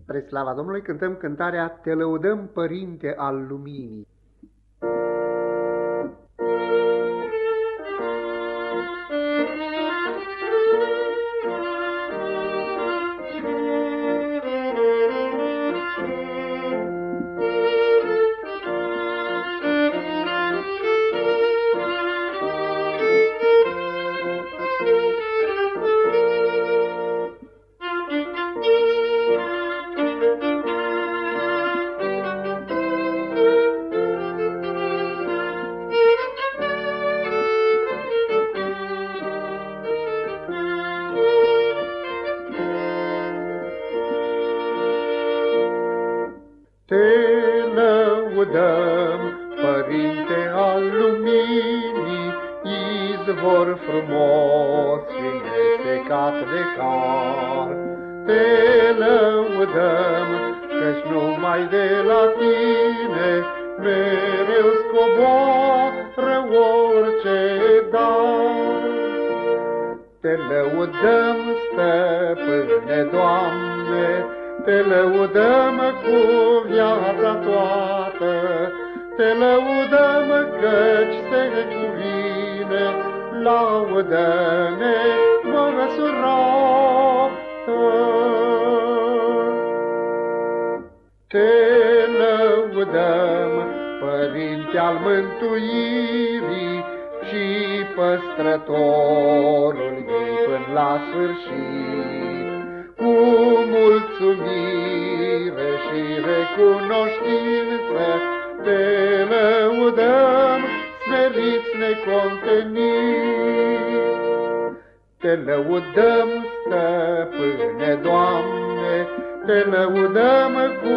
Spre slava Domnului cântăm cântarea Te lăudăm, Părinte al Luminii. Te lăudăm, Părinte al luminii, izvor frumos și nesecat de car. Te lăudăm, căci numai de la tine mereu scoboară orice dar. Te lăudăm, stăpâne, Doamne, te lăudăm cu viața toată, Te lăudăm căci se cuvine, Laudă-ne măsurată. Te lăudăm, Părinte al mântuirii și păstrătorul ei până la sfârșit cu lăudăm, smeriți neconteniți. Te lăudăm, stăpâne, Doamne, te lăudăm cu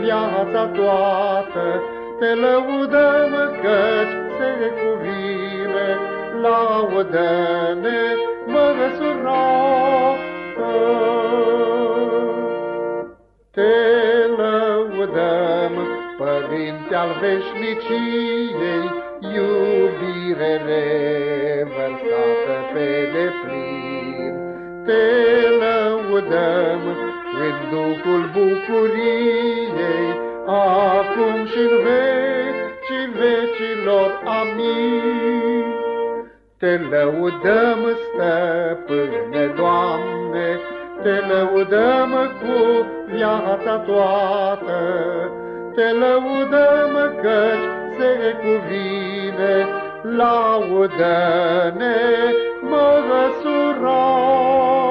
viața toată, te lăudăm căci se cuvine, laudă-ne măsurată. Părinte al veșniciei, iubire revărsată pe deplin. Te lăudăm în Duhul bucuriei, acum și în vecii vecilor. Amin. Te lăudăm, stăpâne, Doamne, te lăudăm cu viața toată, te lăudăm căci se cuvine, laudă-ne măsurată.